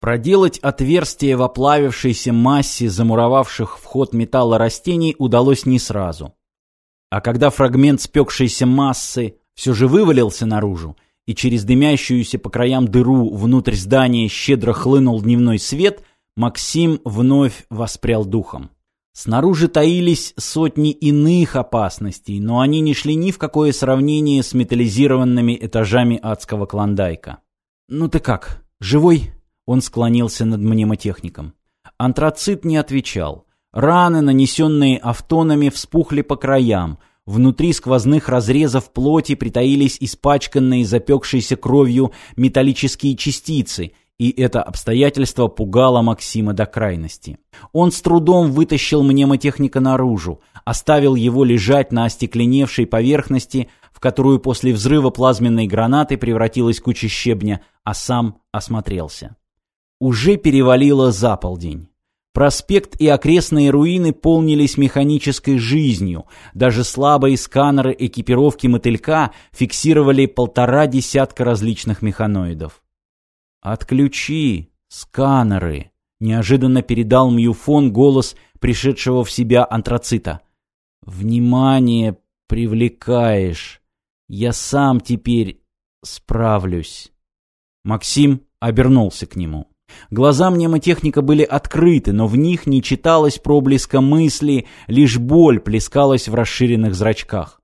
Проделать отверстие в оплавившейся массе замуровавших вход металла растений удалось не сразу. А когда фрагмент спекшейся массы все же вывалился наружу, и через дымящуюся по краям дыру внутрь здания щедро хлынул дневной свет, Максим вновь воспрял духом. Снаружи таились сотни иных опасностей, но они не шли ни в какое сравнение с металлизированными этажами адского клондайка. «Ну ты как, живой?» Он склонился над мнемотехником. Антрацит не отвечал. Раны, нанесенные автонами, вспухли по краям. Внутри сквозных разрезов плоти притаились испачканные, запекшейся кровью металлические частицы, и это обстоятельство пугало Максима до крайности. Он с трудом вытащил мнемотехника наружу, оставил его лежать на остекленевшей поверхности, в которую после взрыва плазменной гранаты превратилась куча щебня, а сам осмотрелся. Уже перевалило за полдень. Проспект и окрестные руины полнились механической жизнью. Даже слабые сканеры экипировки мотылька фиксировали полтора десятка различных механоидов. «Отключи сканеры!» — неожиданно передал Мьюфон голос пришедшего в себя антрацита. «Внимание привлекаешь. Я сам теперь справлюсь». Максим обернулся к нему. Глаза мнемотехника были открыты, но в них не читалось проблеска мысли, лишь боль плескалась в расширенных зрачках.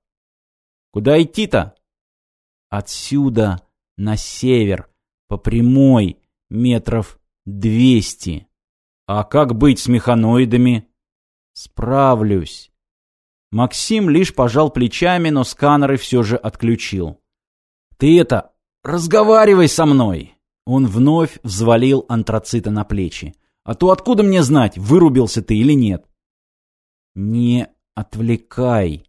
«Куда идти-то?» «Отсюда на север, по прямой, метров двести. А как быть с механоидами?» «Справлюсь». Максим лишь пожал плечами, но сканеры все же отключил. «Ты это, разговаривай со мной!» Он вновь взвалил антрацита на плечи. «А то откуда мне знать, вырубился ты или нет?» «Не отвлекай!»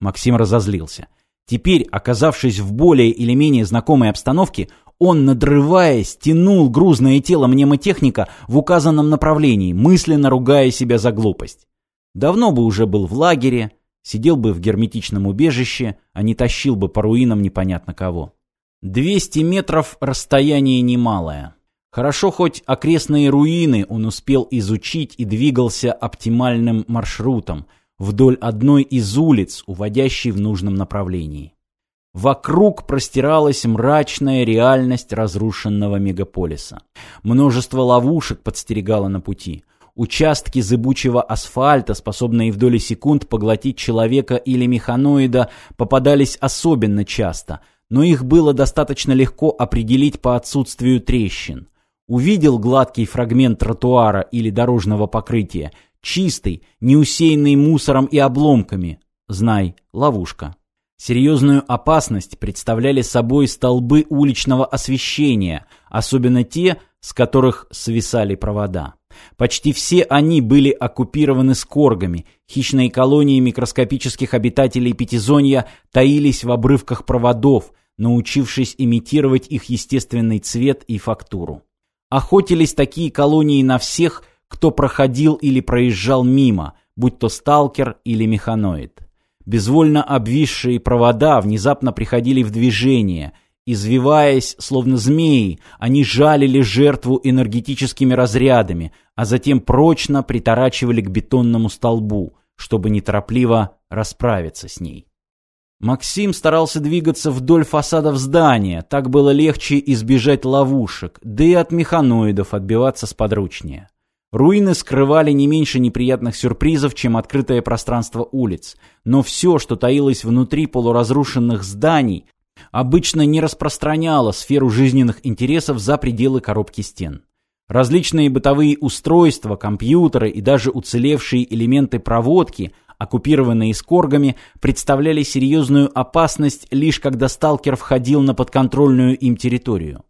Максим разозлился. Теперь, оказавшись в более или менее знакомой обстановке, он, надрываясь, тянул грузное тело мнемотехника в указанном направлении, мысленно ругая себя за глупость. Давно бы уже был в лагере, сидел бы в герметичном убежище, а не тащил бы по руинам непонятно кого. 200 метров расстояние немалое. Хорошо хоть окрестные руины он успел изучить и двигался оптимальным маршрутом вдоль одной из улиц, уводящей в нужном направлении. Вокруг простиралась мрачная реальность разрушенного мегаполиса. Множество ловушек подстерегало на пути. Участки зыбучего асфальта, способные в доли секунд поглотить человека или механоида, попадались особенно часто – но их было достаточно легко определить по отсутствию трещин. Увидел гладкий фрагмент тротуара или дорожного покрытия, чистый, не усеянный мусором и обломками. Знай, ловушка. Серьезную опасность представляли собой столбы уличного освещения, особенно те, с которых свисали провода. Почти все они были оккупированы скоргами. Хищные колонии микроскопических обитателей Пятизонья таились в обрывках проводов, научившись имитировать их естественный цвет и фактуру. Охотились такие колонии на всех, кто проходил или проезжал мимо, будь то сталкер или механоид. Безвольно обвисшие провода внезапно приходили в движение. Извиваясь, словно змеи, они жалили жертву энергетическими разрядами, а затем прочно приторачивали к бетонному столбу, чтобы неторопливо расправиться с ней. Максим старался двигаться вдоль фасадов здания, так было легче избежать ловушек, да и от механоидов отбиваться сподручнее. Руины скрывали не меньше неприятных сюрпризов, чем открытое пространство улиц, но все, что таилось внутри полуразрушенных зданий, обычно не распространяло сферу жизненных интересов за пределы коробки стен. Различные бытовые устройства, компьютеры и даже уцелевшие элементы проводки оккупированные скоргами, представляли серьезную опасность лишь когда сталкер входил на подконтрольную им территорию.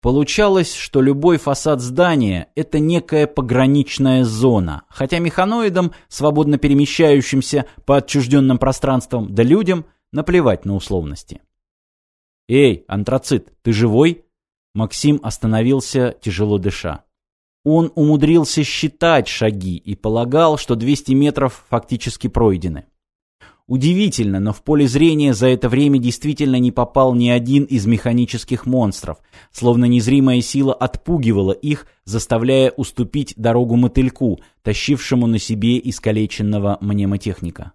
Получалось, что любой фасад здания – это некая пограничная зона, хотя механоидам, свободно перемещающимся по отчужденным пространствам, да людям наплевать на условности. «Эй, антрацит, ты живой?» Максим остановился, тяжело дыша. Он умудрился считать шаги и полагал, что 200 метров фактически пройдены. Удивительно, но в поле зрения за это время действительно не попал ни один из механических монстров, словно незримая сила отпугивала их, заставляя уступить дорогу мотыльку, тащившему на себе искалеченного мнемотехника.